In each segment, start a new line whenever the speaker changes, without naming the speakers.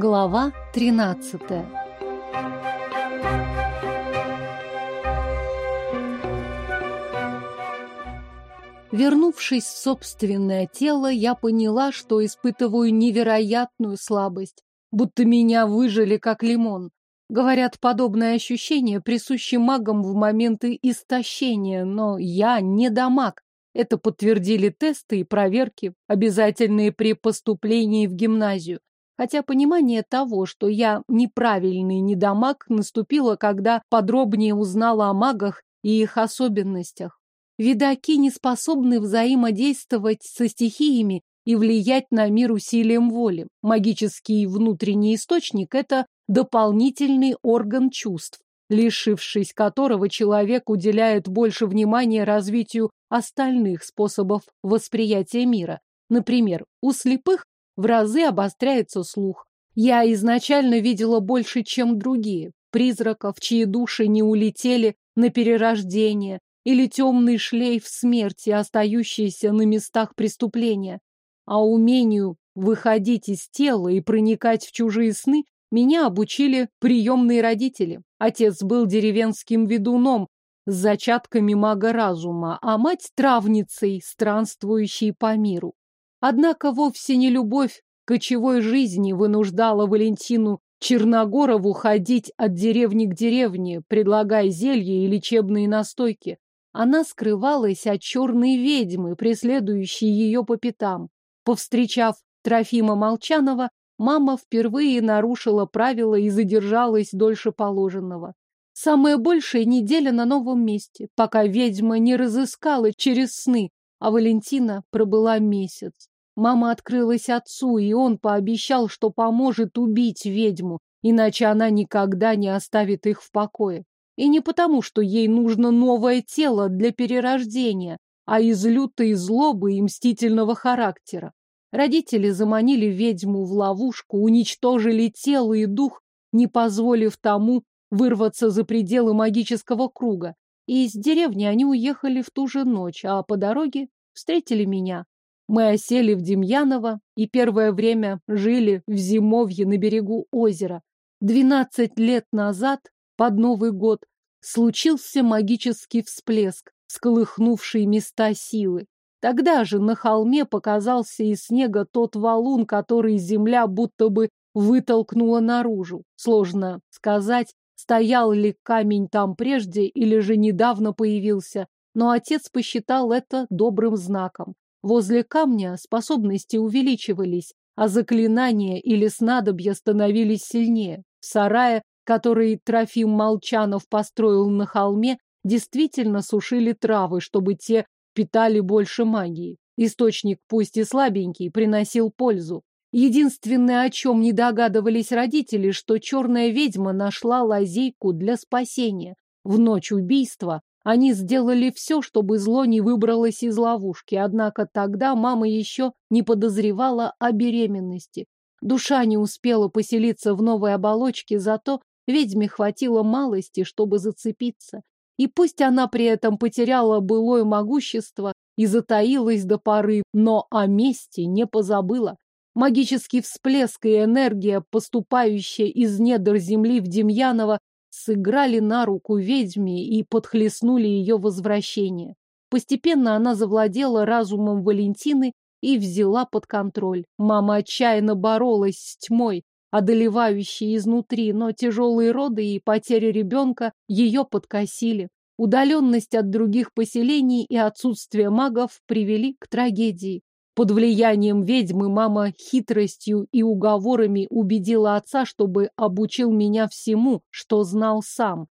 Глава 13 Вернувшись в собственное тело, я поняла, что испытываю невероятную слабость, будто меня выжили как лимон. Говорят, подобное ощущение присуще магам в моменты истощения, но я не дамаг. Это подтвердили тесты и проверки, обязательные при поступлении в гимназию. Хотя понимание того, что я неправильный недомаг, наступило, когда подробнее узнала о магах и их особенностях. Видаки не способны взаимодействовать со стихиями и влиять на мир усилием воли. Магический внутренний источник – это дополнительный орган чувств, лишившись которого человек уделяет больше внимания развитию остальных способов восприятия мира. Например, у слепых в разы обостряется слух. Я изначально видела больше, чем другие. Призраков, чьи души не улетели на перерождение, или темный шлейф смерти, остающийся на местах преступления. А умению выходить из тела и проникать в чужие сны меня обучили приемные родители. Отец был деревенским ведуном с зачатками мага разума, а мать травницей, странствующей по миру. Однако вовсе не любовь кочевой жизни вынуждала Валентину Черногорову ходить от деревни к деревне, предлагая зелья и лечебные настойки. Она скрывалась от черной ведьмы, преследующей ее по пятам. Повстречав Трофима Молчанова, мама впервые нарушила правила и задержалась дольше положенного. Самая большая неделя на новом месте, пока ведьма не разыскала через сны, а Валентина пробыла месяц. Мама открылась отцу, и он пообещал, что поможет убить ведьму, иначе она никогда не оставит их в покое. И не потому, что ей нужно новое тело для перерождения, а из лютой злобы и мстительного характера. Родители заманили ведьму в ловушку, уничтожили тело и дух, не позволив тому вырваться за пределы магического круга. И из деревни они уехали в ту же ночь, а по дороге встретили меня. Мы осели в Демьяново и первое время жили в зимовье на берегу озера. Двенадцать лет назад, под Новый год, случился магический всплеск, сколыхнувший места силы. Тогда же на холме показался из снега тот валун, который земля будто бы вытолкнула наружу. Сложно сказать, стоял ли камень там прежде или же недавно появился, но отец посчитал это добрым знаком. Возле камня способности увеличивались, а заклинания или снадобья становились сильнее. В сарае, который Трофим Молчанов построил на холме, действительно сушили травы, чтобы те питали больше магии. Источник, пусть и слабенький, приносил пользу. Единственное, о чем не догадывались родители, что черная ведьма нашла лазейку для спасения. В ночь убийства они сделали все, чтобы зло не выбралось из ловушки, однако тогда мама еще не подозревала о беременности. Душа не успела поселиться в новой оболочке, зато ведьме хватило малости, чтобы зацепиться. И пусть она при этом потеряла былое могущество и затаилась до поры, но о мести не позабыла. Магический всплеск и энергия, поступающая из недр земли в Демьяново, сыграли на руку ведьме и подхлестнули ее возвращение. Постепенно она завладела разумом Валентины и взяла под контроль. Мама отчаянно боролась с тьмой, одолевающей изнутри, но тяжелые роды и потеря ребенка ее подкосили. Удаленность от других поселений и отсутствие магов привели к трагедии. Под влиянием ведьмы мама хитростью и уговорами убедила отца, чтобы обучил меня всему, что знал сам.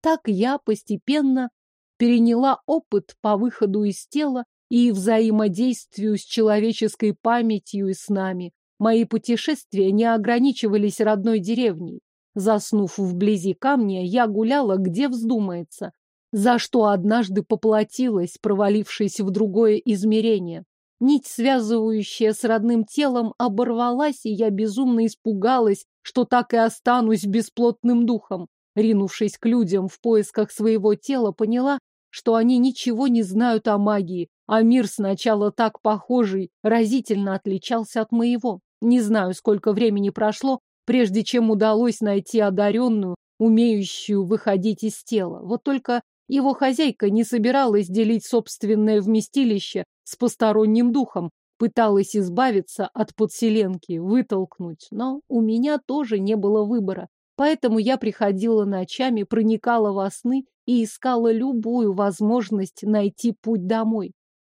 Так я постепенно переняла опыт по выходу из тела и взаимодействию с человеческой памятью и с нами. Мои путешествия не ограничивались родной деревней. Заснув вблизи камня, я гуляла, где вздумается, за что однажды поплатилась, провалившись в другое измерение. Нить, связывающая с родным телом, оборвалась, и я безумно испугалась, что так и останусь бесплотным духом. Ринувшись к людям в поисках своего тела, поняла, что они ничего не знают о магии, а мир сначала так похожий, разительно отличался от моего. Не знаю, сколько времени прошло, прежде чем удалось найти одаренную, умеющую выходить из тела. Вот только его хозяйка не собиралась делить собственное вместилище с посторонним духом, пыталась избавиться от подселенки, вытолкнуть, но у меня тоже не было выбора. Поэтому я приходила ночами, проникала во сны и искала любую возможность найти путь домой.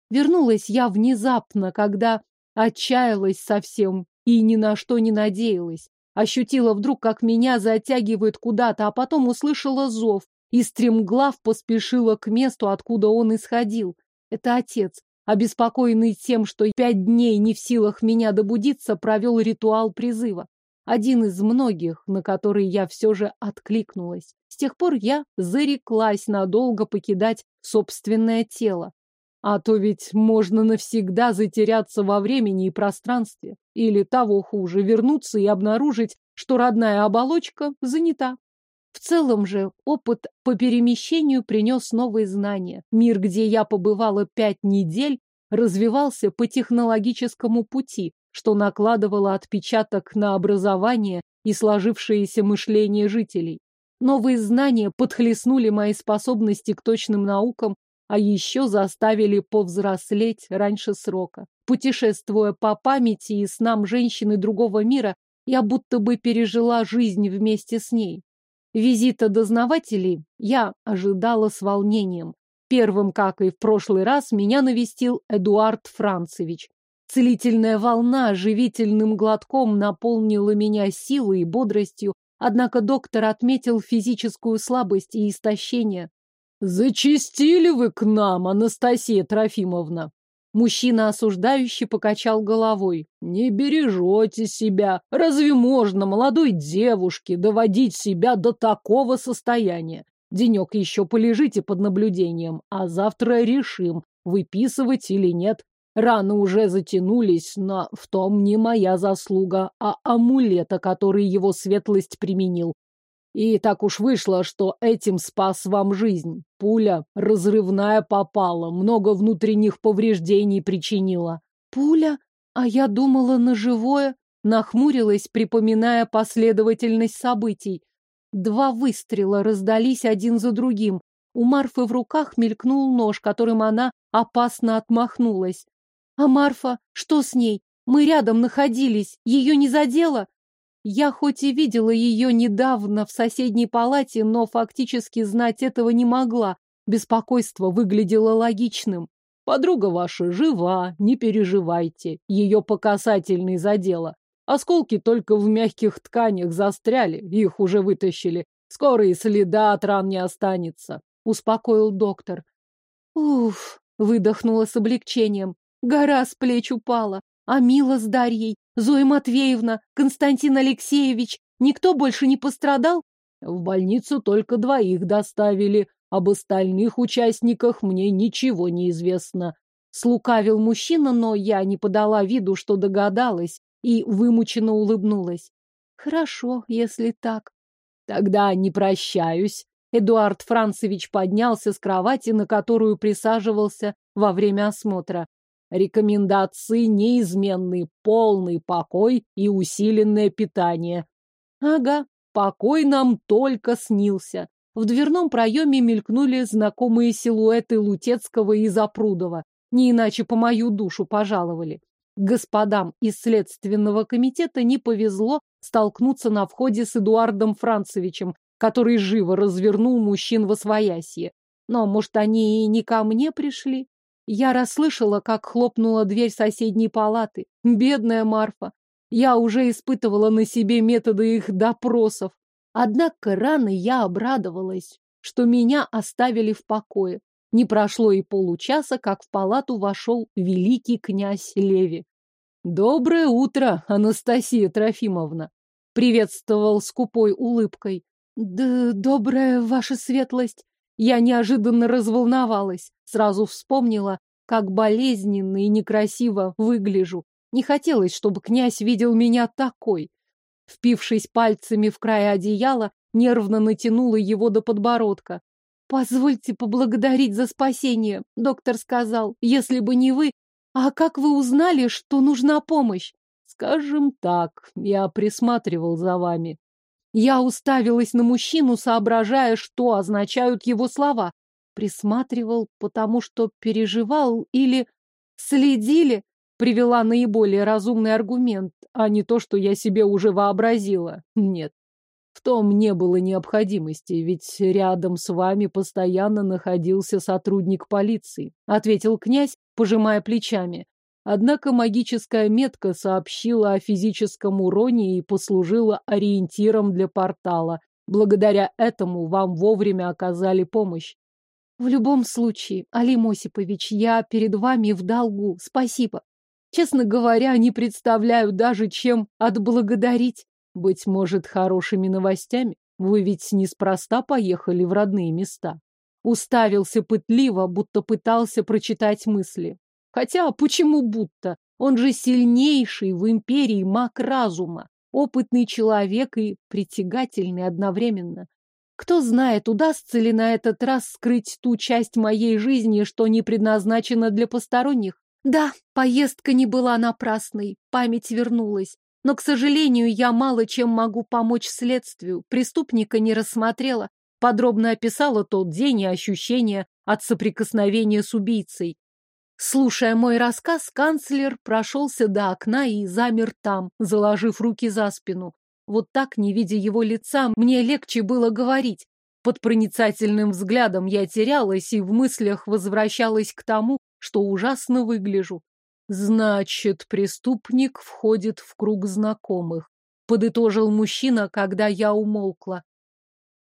Вернулась я внезапно, когда отчаялась совсем и ни на что не надеялась. Ощутила вдруг, как меня затягивает куда-то, а потом услышала зов и стремглав поспешила к месту, откуда он исходил. Это отец, обеспокоенный тем, что пять дней не в силах меня добудиться, провел ритуал призыва. Один из многих, на который я все же откликнулась. С тех пор я зареклась надолго покидать собственное тело. А то ведь можно навсегда затеряться во времени и пространстве. Или того хуже, вернуться и обнаружить, что родная оболочка занята. В целом же опыт по перемещению принес новые знания. Мир, где я побывала пять недель, развивался по технологическому пути, что накладывало отпечаток на образование и сложившееся мышление жителей. Новые знания подхлестнули мои способности к точным наукам, а еще заставили повзрослеть раньше срока. Путешествуя по памяти и снам женщины другого мира, я будто бы пережила жизнь вместе с ней. Визита дознавателей я ожидала с волнением. Первым, как и в прошлый раз, меня навестил Эдуард Францевич. Целительная волна живительным глотком наполнила меня силой и бодростью, однако доктор отметил физическую слабость и истощение. «Зачистили вы к нам, Анастасия Трофимовна!» Мужчина осуждающий покачал головой. «Не бережете себя. Разве можно молодой девушке доводить себя до такого состояния? Денек еще полежите под наблюдением, а завтра решим, выписывать или нет. Раны уже затянулись, но в том не моя заслуга, а амулета, который его светлость применил. И так уж вышло, что этим спас вам жизнь. Пуля разрывная попала, много внутренних повреждений причинила. Пуля? А я думала на живое. Нахмурилась, припоминая последовательность событий. Два выстрела раздались один за другим. У Марфы в руках мелькнул нож, которым она опасно отмахнулась. А Марфа, что с ней? Мы рядом находились, ее не задело? Я хоть и видела ее недавно в соседней палате, но фактически знать этого не могла. Беспокойство выглядело логичным. Подруга ваша жива, не переживайте. Ее по касательной задело. Осколки только в мягких тканях застряли, их уже вытащили. Скоро и следа от ран не останется, успокоил доктор. Уф, выдохнула с облегчением. Гора с плеч упала. А Мила с Дарьей Зоя Матвеевна, Константин Алексеевич, никто больше не пострадал? В больницу только двоих доставили. Об остальных участниках мне ничего не известно. Слукавил мужчина, но я не подала виду, что догадалась, и вымученно улыбнулась. Хорошо, если так. Тогда не прощаюсь. Эдуард Францевич поднялся с кровати, на которую присаживался во время осмотра. Рекомендации неизменны, полный покой и усиленное питание. Ага, покой нам только снился. В дверном проеме мелькнули знакомые силуэты Лутецкого и Запрудова. Не иначе по мою душу пожаловали. Господам из Следственного комитета не повезло столкнуться на входе с Эдуардом Францевичем, который живо развернул мужчин во своясье. Но, может, они и не ко мне пришли? Я расслышала, как хлопнула дверь соседней палаты. Бедная Марфа. Я уже испытывала на себе методы их допросов. Однако рано я обрадовалась, что меня оставили в покое. Не прошло и получаса, как в палату вошел великий князь Леви. «Доброе утро, Анастасия Трофимовна!» — приветствовал скупой улыбкой. «Да добрая ваша светлость!» Я неожиданно разволновалась, сразу вспомнила, как болезненно и некрасиво выгляжу. Не хотелось, чтобы князь видел меня такой. Впившись пальцами в край одеяла, нервно натянула его до подбородка. «Позвольте поблагодарить за спасение», — доктор сказал. «Если бы не вы... А как вы узнали, что нужна помощь?» Скажем так, я присматривал за вами. Я уставилась на мужчину, соображая, что означают его слова. Присматривал, потому что переживал или следили, привела наиболее разумный аргумент, а не то, что я себе уже вообразила. Нет, в том не было необходимости, ведь рядом с вами постоянно находился сотрудник полиции, ответил князь, пожимая плечами. Однако магическая метка сообщила о физическом уроне и послужила ориентиром для портала. Благодаря этому вам вовремя оказали помощь. В любом случае, Алим Осипович, я перед вами в долгу. Спасибо. Честно говоря, не представляю даже, чем отблагодарить. Быть может, хорошими новостями? Вы ведь неспроста поехали в родные места. Уставился пытливо, будто пытался прочитать мысли. Хотя, почему будто? Он же сильнейший в империи маг разума, опытный человек и притягательный одновременно. Кто знает, удастся ли на этот раз скрыть ту часть моей жизни, что не предназначена для посторонних? Да, поездка не была напрасной, память вернулась. Но, к сожалению, я мало чем могу помочь следствию. Преступника не рассмотрела. Подробно описала тот день и ощущения от соприкосновения с убийцей. Слушая мой рассказ, канцлер прошелся до окна и замер там, заложив руки за спину. Вот так, не видя его лица, мне легче было говорить. Под проницательным взглядом я терялась и в мыслях возвращалась к тому, что ужасно выгляжу. Значит, преступник входит в круг знакомых, подытожил мужчина, когда я умолкла.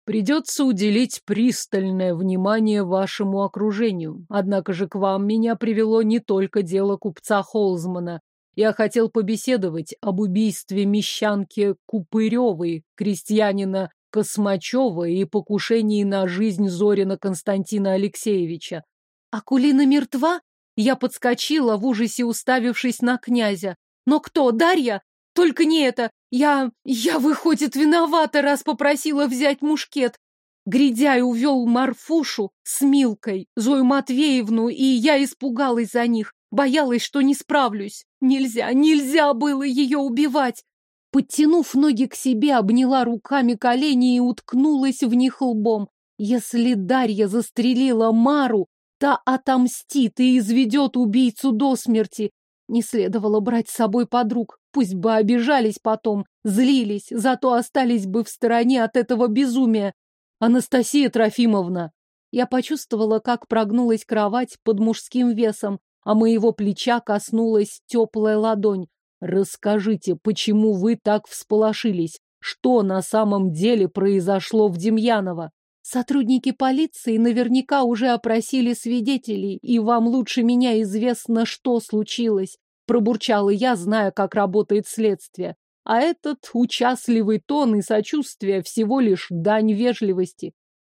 Придется уделить пристальное внимание вашему окружению. Однако же к вам меня привело не только дело купца Холзмана. Я хотел побеседовать об убийстве мещанки Купыревой, крестьянина Космачева и покушении на жизнь Зорина Константина Алексеевича. Акулина мертва? Я подскочила в ужасе, уставившись на князя. Но кто? Дарья? Только не это. Я... я, выходит, виновата, раз попросила взять мушкет. Гридяй увел Марфушу с Милкой, Зою Матвеевну, и я испугалась за них. Боялась, что не справлюсь. Нельзя, нельзя было ее убивать. Подтянув ноги к себе, обняла руками колени и уткнулась в них лбом. Если Дарья застрелила Мару, Та отомстит и изведет убийцу до смерти. Не следовало брать с собой подруг. Пусть бы обижались потом, злились, зато остались бы в стороне от этого безумия. Анастасия Трофимовна. Я почувствовала, как прогнулась кровать под мужским весом, а моего плеча коснулась теплая ладонь. Расскажите, почему вы так всполошились? Что на самом деле произошло в Демьяново? Сотрудники полиции наверняка уже опросили свидетелей, и вам лучше меня известно, что случилось. Пробурчала я, зная, как работает следствие. А этот участливый тон и сочувствие всего лишь дань вежливости.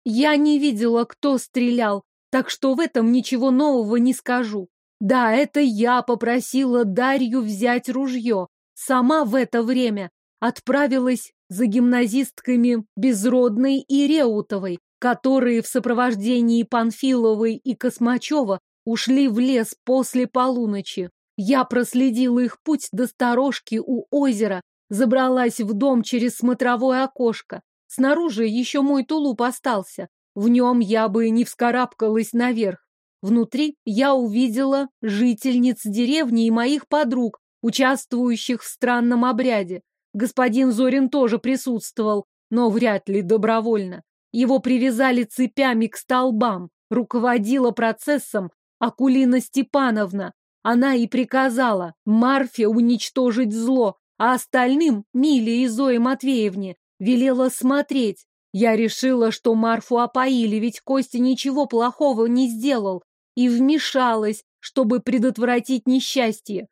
Я не видела, кто стрелял, так что в этом ничего нового не скажу. Да, это я попросила Дарью взять ружье. Сама в это время отправилась за гимназистками Безродной и Реутовой, которые в сопровождении Панфиловой и Космачева ушли в лес после полуночи. Я проследила их путь до сторожки у озера, забралась в дом через смотровое окошко. Снаружи еще мой тулуп остался. В нем я бы не вскарабкалась наверх. Внутри я увидела жительниц деревни и моих подруг, участвующих в странном обряде. Господин Зорин тоже присутствовал, но вряд ли добровольно. Его привязали цепями к столбам. Руководила процессом Акулина Степановна. Она и приказала Марфе уничтожить зло, а остальным, Миле и Зое Матвеевне, велела смотреть. Я решила, что Марфу опоили, ведь Костя ничего плохого не сделал, и вмешалась, чтобы предотвратить несчастье.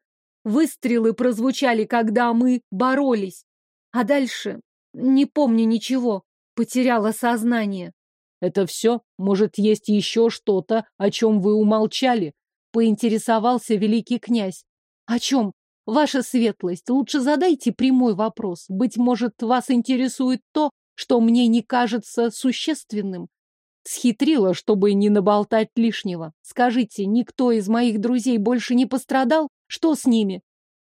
Выстрелы прозвучали, когда мы боролись. А дальше не помню ничего, потеряла сознание. Это все? Может, есть еще что-то, о чем вы умолчали? Поинтересовался великий князь. О чем? Ваша светлость, лучше задайте прямой вопрос. Быть может, вас интересует то, что мне не кажется существенным. Схитрила, чтобы не наболтать лишнего. Скажите, никто из моих друзей больше не пострадал? Что с ними?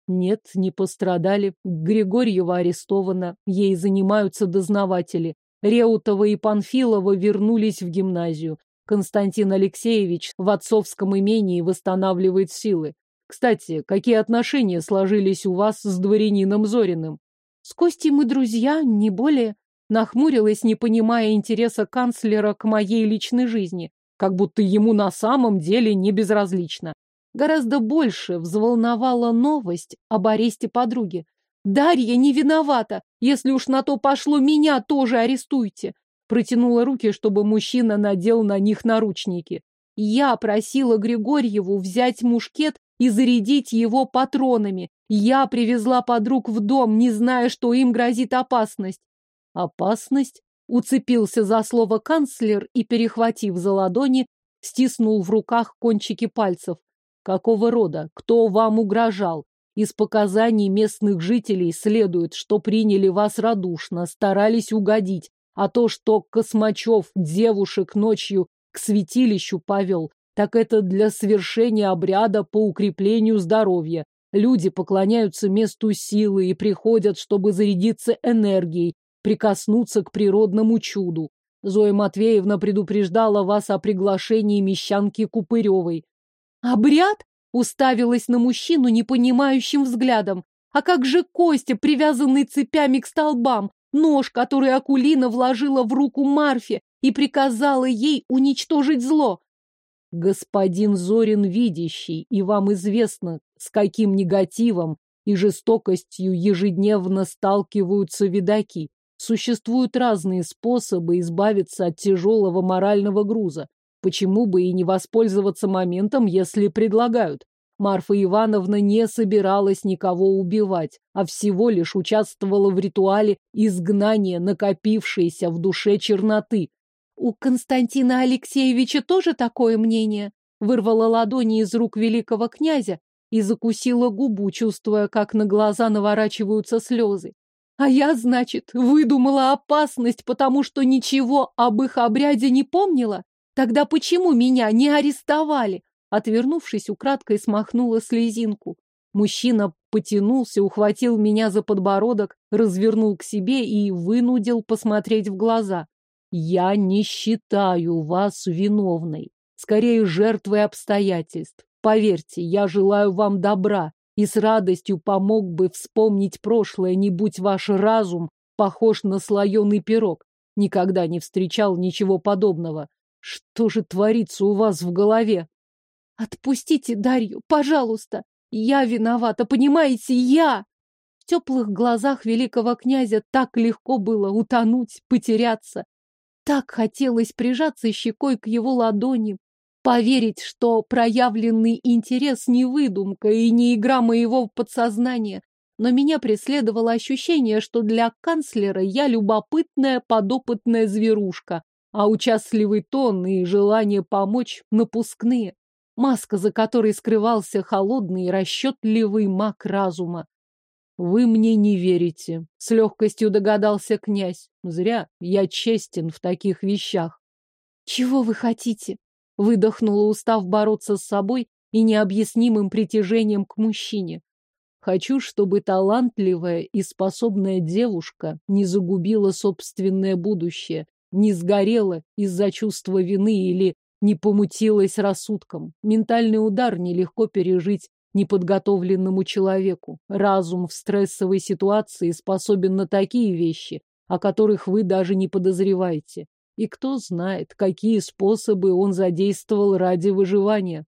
Нет, не пострадали. Григорьева арестована. Ей занимаются дознаватели. Реутова и Панфилова вернулись в гимназию. Константин Алексеевич в отцовском имении восстанавливает силы. Кстати, какие отношения сложились у вас с дворянином Зориным? С Костей мы друзья, не более. Нахмурилась, не понимая интереса канцлера к моей личной жизни, как будто ему на самом деле не безразлично. Гораздо больше взволновала новость об аресте подруги. «Дарья не виновата! Если уж на то пошло, меня тоже арестуйте!» Протянула руки, чтобы мужчина надел на них наручники. Я просила Григорьеву взять мушкет и зарядить его патронами. Я привезла подруг в дом, не зная, что им грозит опасность. Опасность? Уцепился за слово канцлер и, перехватив за ладони, стиснул в руках кончики пальцев. Какого рода? Кто вам угрожал? Из показаний местных жителей следует, что приняли вас радушно, старались угодить, а то, что Космачев девушек ночью к святилищу повел, так это для совершения обряда по укреплению здоровья. Люди поклоняются месту силы и приходят, чтобы зарядиться энергией, прикоснуться к природному чуду. Зоя Матвеевна предупреждала вас о приглашении мещанки Купыревой. «Обряд?» Уставилась на мужчину непонимающим взглядом. А как же Костя, привязанный цепями к столбам, нож, который Акулина вложила в руку Марфе и приказала ей уничтожить зло? Господин Зорин видящий, и вам известно, с каким негативом и жестокостью ежедневно сталкиваются видаки. Существуют разные способы избавиться от тяжелого морального груза. Почему бы и не воспользоваться моментом, если предлагают? Марфа Ивановна не собиралась никого убивать, а всего лишь участвовала в ритуале изгнания накопившейся в душе черноты. У Константина Алексеевича тоже такое мнение? Вырвала ладони из рук великого князя и закусила губу, чувствуя, как на глаза наворачиваются слезы. А я, значит, выдумала опасность, потому что ничего об их обряде не помнила? Тогда почему меня не арестовали? Отвернувшись, украдкой смахнула слезинку. Мужчина потянулся, ухватил меня за подбородок, развернул к себе и вынудил посмотреть в глаза. Я не считаю вас виновной, скорее жертвой обстоятельств. Поверьте, я желаю вам добра и с радостью помог бы вспомнить прошлое, не будь ваш разум похож на слоеный пирог. Никогда не встречал ничего подобного. Что же творится у вас в голове? Отпустите Дарью, пожалуйста. Я виновата, понимаете, я. В теплых глазах великого князя так легко было утонуть, потеряться. Так хотелось прижаться щекой к его ладони, поверить, что проявленный интерес не выдумка и не игра моего подсознания. Но меня преследовало ощущение, что для канцлера я любопытная подопытная зверушка, а участливый тон и желание помочь напускные. Маска, за которой скрывался холодный и расчетливый маг разума. «Вы мне не верите», — с легкостью догадался князь. «Зря, я честен в таких вещах». «Чего вы хотите?» — выдохнула, устав бороться с собой и необъяснимым притяжением к мужчине. «Хочу, чтобы талантливая и способная девушка не загубила собственное будущее, не сгорела из-за чувства вины или не помутилась рассудком. Ментальный удар нелегко пережить неподготовленному человеку. Разум в стрессовой ситуации способен на такие вещи, о которых вы даже не подозреваете. И кто знает, какие способы он задействовал ради выживания.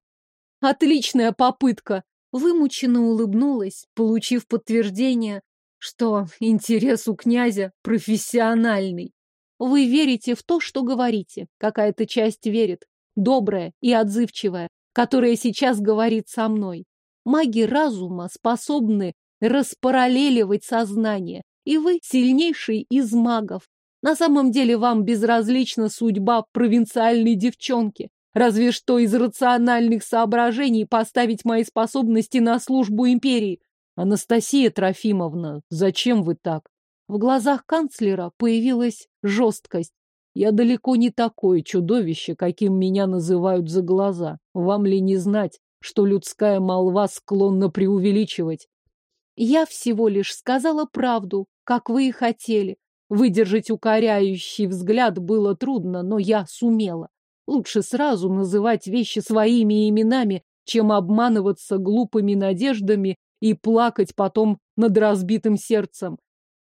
Отличная попытка! Вымученно улыбнулась, получив подтверждение, что интерес у князя профессиональный. Вы верите в то, что говорите. Какая-то часть верит. Добрая и отзывчивая, которая сейчас говорит со мной. Маги разума способны распараллеливать сознание. И вы сильнейший из магов. На самом деле вам безразлична судьба провинциальной девчонки. Разве что из рациональных соображений поставить мои способности на службу империи. Анастасия Трофимовна, зачем вы так? В глазах канцлера появилась жесткость. Я далеко не такое чудовище, каким меня называют за глаза. Вам ли не знать, что людская молва склонна преувеличивать? Я всего лишь сказала правду, как вы и хотели. Выдержать укоряющий взгляд было трудно, но я сумела. Лучше сразу называть вещи своими именами, чем обманываться глупыми надеждами и плакать потом над разбитым сердцем.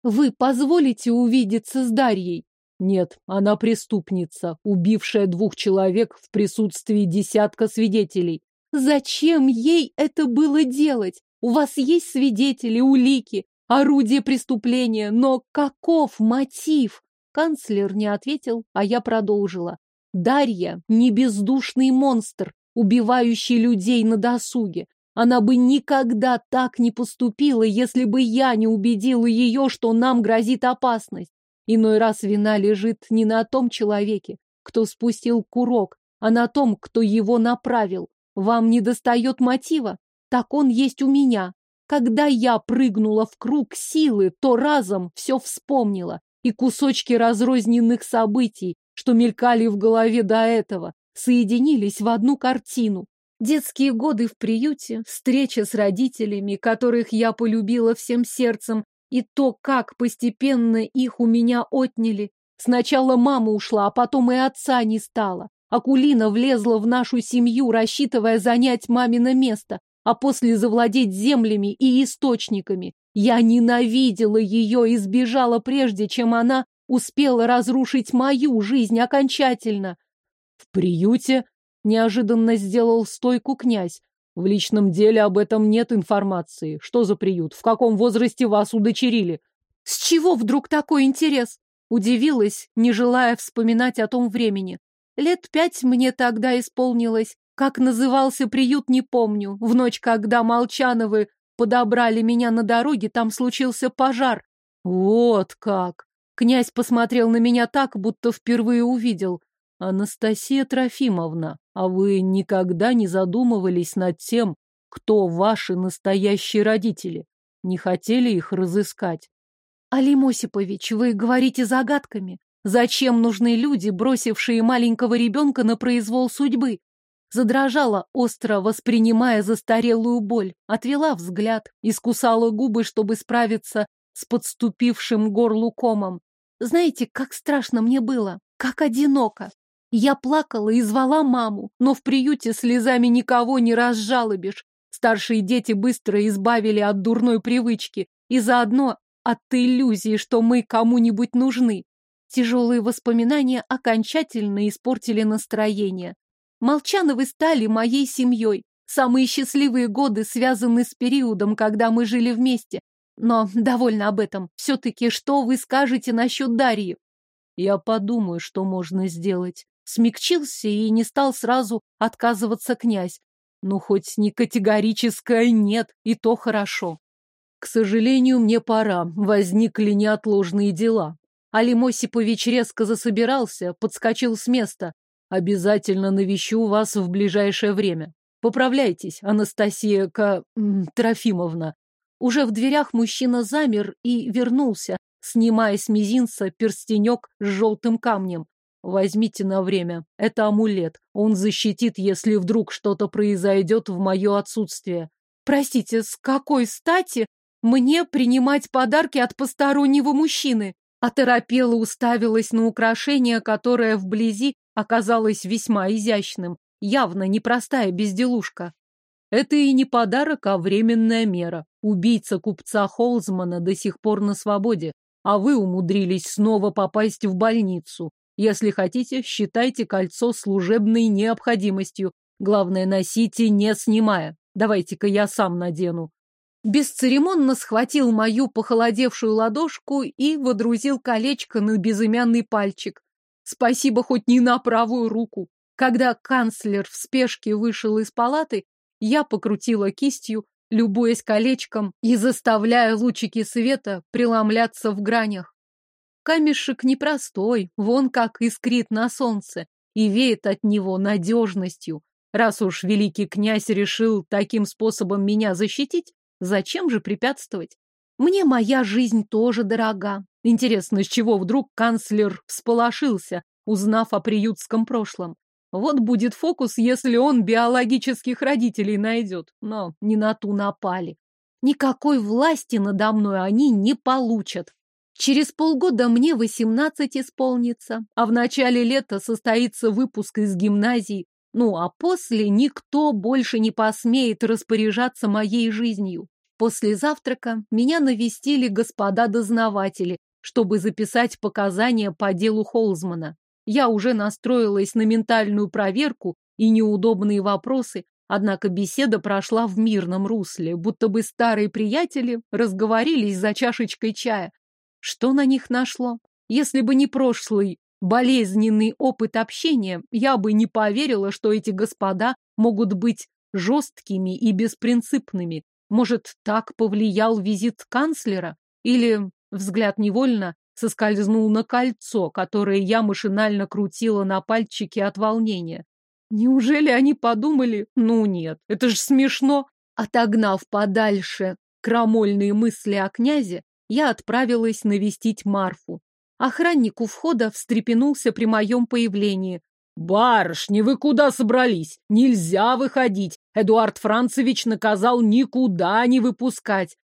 Вы позволите увидеться с Дарьей? Нет, она преступница, убившая двух человек в присутствии десятка свидетелей. Зачем ей это было делать? У вас есть свидетели, улики, орудие преступления, но каков мотив? Канцлер не ответил, а я продолжила. Дарья не бездушный монстр, убивающий людей на досуге. Она бы никогда так не поступила, если бы я не убедила ее, что нам грозит опасность. Иной раз вина лежит не на том человеке, кто спустил курок, а на том, кто его направил. Вам не достает мотива? Так он есть у меня. Когда я прыгнула в круг силы, то разом все вспомнила. И кусочки разрозненных событий, что мелькали в голове до этого, соединились в одну картину. Детские годы в приюте, встреча с родителями, которых я полюбила всем сердцем, и то, как постепенно их у меня отняли. Сначала мама ушла, а потом и отца не стало. Акулина влезла в нашу семью, рассчитывая занять мамино место, а после завладеть землями и источниками. Я ненавидела ее и сбежала прежде, чем она успела разрушить мою жизнь окончательно. В приюте неожиданно сделал стойку князь. В личном деле об этом нет информации. Что за приют? В каком возрасте вас удочерили? С чего вдруг такой интерес? Удивилась, не желая вспоминать о том времени. Лет пять мне тогда исполнилось. Как назывался приют, не помню. В ночь, когда Молчановы подобрали меня на дороге, там случился пожар. Вот как! Князь посмотрел на меня так, будто впервые увидел. Анастасия Трофимовна, а вы никогда не задумывались над тем, кто ваши настоящие родители? Не хотели их разыскать? Алим Осипович, вы говорите загадками. Зачем нужны люди, бросившие маленького ребенка на произвол судьбы? Задрожала, остро воспринимая застарелую боль, отвела взгляд, искусала губы, чтобы справиться с подступившим горлу комом. Знаете, как страшно мне было, как одиноко. Я плакала и звала маму, но в приюте слезами никого не разжалобишь. Старшие дети быстро избавили от дурной привычки и заодно от иллюзии, что мы кому-нибудь нужны. Тяжелые воспоминания окончательно испортили настроение. Молчановы стали моей семьей. Самые счастливые годы связаны с периодом, когда мы жили вместе, но довольно об этом. Все-таки что вы скажете насчет Дарьи? Я подумаю, что можно сделать. Смягчился и не стал сразу отказываться князь. Ну, хоть не категорическое «нет», и то хорошо. К сожалению, мне пора. Возникли неотложные дела. Алим Осипович резко засобирался, подскочил с места. Обязательно навещу вас в ближайшее время. Поправляйтесь, Анастасия К... Трофимовна. Уже в дверях мужчина замер и вернулся, снимая с мизинца перстенек с желтым камнем. Возьмите на время. Это амулет. Он защитит, если вдруг что-то произойдет в мое отсутствие. Простите, с какой стати мне принимать подарки от постороннего мужчины? Оторопела уставилась на украшение, которое вблизи оказалось весьма изящным. Явно непростая безделушка. Это и не подарок, а временная мера. Убийца купца Холзмана до сих пор на свободе, а вы умудрились снова попасть в больницу. Если хотите, считайте кольцо служебной необходимостью. Главное, носите, не снимая. Давайте-ка я сам надену. Бесцеремонно схватил мою похолодевшую ладошку и водрузил колечко на безымянный пальчик. Спасибо хоть не на правую руку. Когда канцлер в спешке вышел из палаты, я покрутила кистью, любуясь колечком и заставляя лучики света преломляться в гранях. Камешек непростой, вон как искрит на солнце, и веет от него надежностью. Раз уж великий князь решил таким способом меня защитить, зачем же препятствовать? Мне моя жизнь тоже дорога. Интересно, с чего вдруг канцлер всполошился, узнав о приютском прошлом? Вот будет фокус, если он биологических родителей найдет. Но не на ту напали. Никакой власти надо мной они не получат. Через полгода мне восемнадцать исполнится, а в начале лета состоится выпуск из гимназии. Ну, а после никто больше не посмеет распоряжаться моей жизнью. После завтрака меня навестили господа дознаватели, чтобы записать показания по делу Холзмана. Я уже настроилась на ментальную проверку и неудобные вопросы, однако беседа прошла в мирном русле, будто бы старые приятели разговорились за чашечкой чая. Что на них нашло? Если бы не прошлый болезненный опыт общения, я бы не поверила, что эти господа могут быть жесткими и беспринципными. Может, так повлиял визит канцлера? Или взгляд невольно соскользнул на кольцо, которое я машинально крутила на пальчике от волнения. Неужели они подумали? Ну нет, это же смешно. Отогнав подальше крамольные мысли о князе, я отправилась навестить Марфу. Охранник у входа встрепенулся при моем появлении. «Барышни, вы куда собрались? Нельзя выходить! Эдуард Францевич наказал никуда не выпускать!»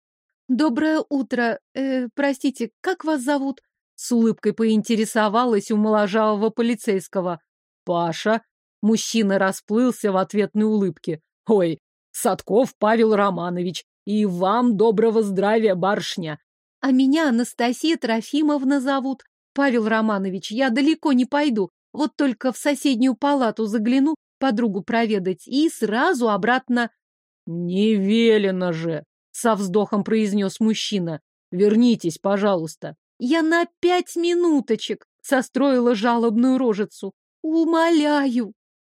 «Доброе утро. Э, простите, как вас зовут?» С улыбкой поинтересовалась у моложавого полицейского. «Паша». Мужчина расплылся в ответной улыбке. «Ой, Садков Павел Романович, и вам доброго здравия, барышня!» А меня Анастасия Трофимовна зовут. Павел Романович, я далеко не пойду. Вот только в соседнюю палату загляну, подругу проведать, и сразу обратно. Не велено же, со вздохом произнес мужчина. Вернитесь, пожалуйста. Я на пять минуточек состроила жалобную рожицу. Умоляю.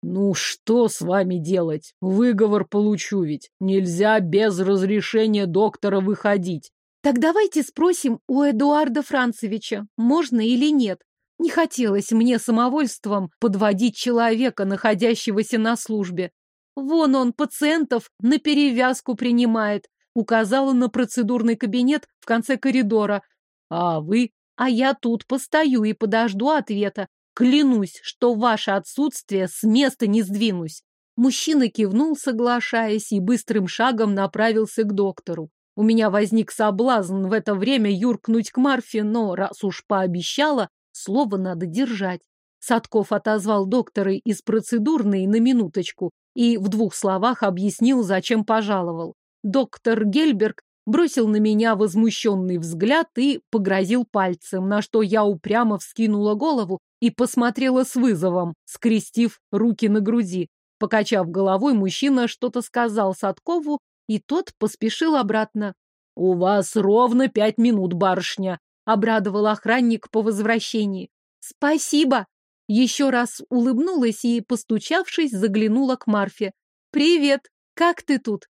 Ну что с вами делать? Выговор получу ведь. Нельзя без разрешения доктора выходить. Так давайте спросим у Эдуарда Францевича, можно или нет. Не хотелось мне самовольством подводить человека, находящегося на службе. Вон он пациентов на перевязку принимает. Указала на процедурный кабинет в конце коридора. А вы? А я тут постою и подожду ответа. Клянусь, что ваше отсутствие с места не сдвинусь. Мужчина кивнул, соглашаясь, и быстрым шагом направился к доктору. У меня возник соблазн в это время юркнуть к Марфе, но раз уж пообещала, слово надо держать. Садков отозвал доктора из процедурной на минуточку и в двух словах объяснил, зачем пожаловал. Доктор Гельберг бросил на меня возмущенный взгляд и погрозил пальцем, на что я упрямо вскинула голову и посмотрела с вызовом, скрестив руки на груди. Покачав головой, мужчина что-то сказал Садкову, и тот поспешил обратно. — У вас ровно пять минут, барышня, — обрадовал охранник по возвращении. — Спасибо! Еще раз улыбнулась и, постучавшись, заглянула к Марфе. — Привет! Как ты тут?